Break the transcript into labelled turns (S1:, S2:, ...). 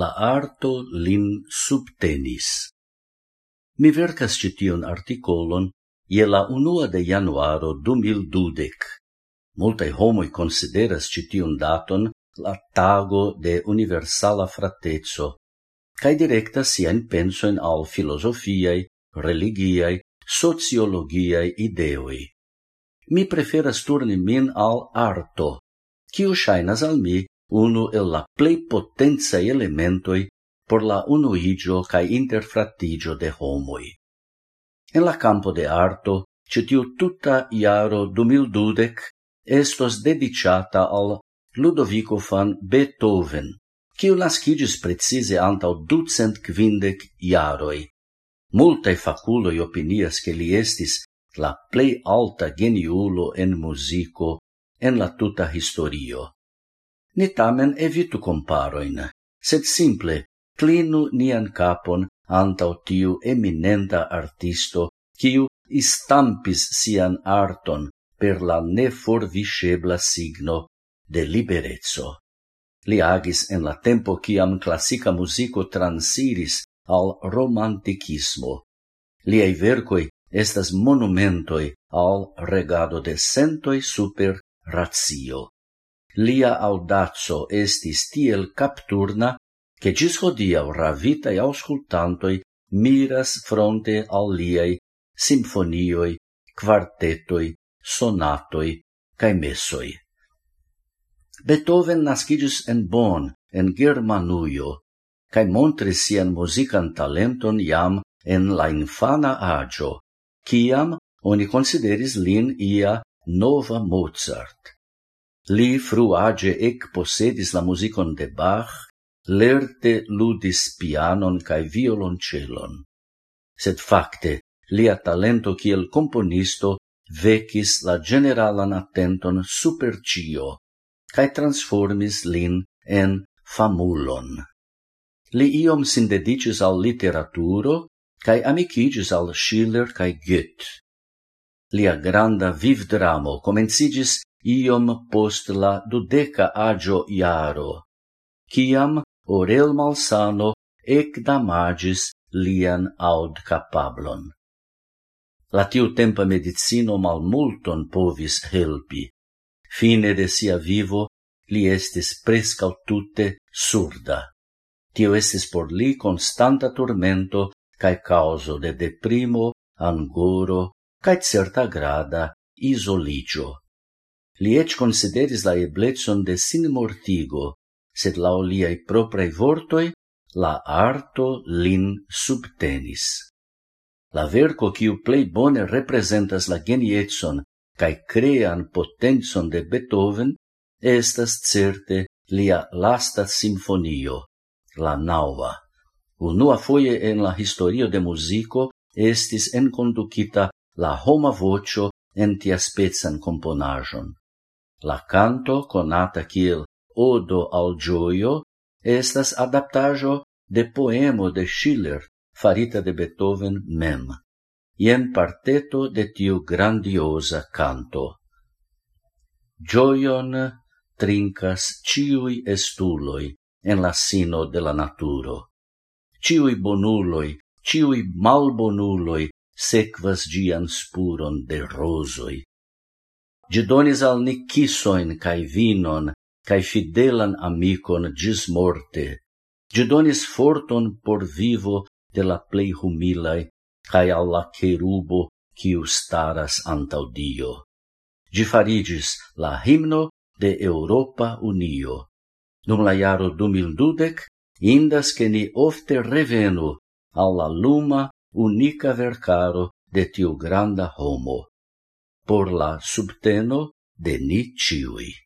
S1: la arto lin subtenis. Mi vercas cition articolon je la unua de januaro 2012. Multaj homoi consideras cition daton la tago de universala fratezzo, cae directa sien pensoin al filosofiae, religiae, sociologiae ideoi. Mi preferas turni min al arto, quiu shainas al mi unu el la plei potenza elementoi por la unuigio cae interfratigio de homoi. En la campo de arto, citiu tuta iaro 2012 estos dedicata al Ludovico van Beethoven, quiu nascidis precise antau ducent quindec iaroi. Multae faculoi opinias che li estis la plei alta geniulo en musico en la tuta historio. Ni tamen evitu comparoin, sed simple clinu nian capon antau tiu eminenta artisto, quiu istampis sian arton per la neforviscebla signo de liberezzo. Li agis en la tempo ciam classica musico transiris al romanticismo. Liei vercoi estas monumentoi al regado de sentoi super ratio. Lia audazzo estis tiel capturna che gis hodiau ravitai auscultantoi miras fronte al liei simfonioi, quartetoi, sonatoi, cae messoi. Beethoven nascidis en Bonn, en Germanuio, cae montris sian musican talenton iam en la infana agio, ciam oni consideris lin ia nova Mozart. Li fruage ec posedis la musicon de Bach, lerte ludis pianon cae violoncelon. Sed facte, lia talento kiel componisto vecis la generalan attenton super cio, cae transformis lin en famulon. Li iom sindedicis al literaturo, cae amicigis al Schiller cae Goethe. Lia granda vivdramo comencigis iom post la dudeca agio iaro, ciam orel malsano ec damagis lian aud capablon. La tiu tempa medicino mal multon povis helpi. Fine de sia vivo li estis prescau tutte surda. Tio estis por li constanta tormento cae causo de deprimo, angoro, cae certa grada isoligio. Li ec consideris la eblezon de sin mortigo, sed lau liai proprae vortoi, la arto lin subtenis. La verco quiu plei bone representas la genietson cae crean potenzon de Beethoven estas certe lia lasta sinfonio, la naua. Unua foie en la historio de musico estis enconducita la homa vocio en tia spezan componajon. La canto, conata kiel Odo al Gioio, estas adaptajo de poemo de Schiller, farita de Beethoven mem. Ien parteto de tiu grandiosa canto. Gioion trincas ciui estuloi en la sino de la naturo. Ciui bonuloi, ciui malbonuloi, sequas gian spuron de rosoi, Gi donis al ni kisoin cae vinon, cae fidelan amicon gis morte. Gi donis forton por vivo de la plei humilae, cae al la cherubo quiu staras antau Dio. Gi farigis la himno de Europa Unio. Num la iaro 2012, indas che ni ofte revenu alla luma unica vercaro de tiu granda homo por la subteno de ni ciui.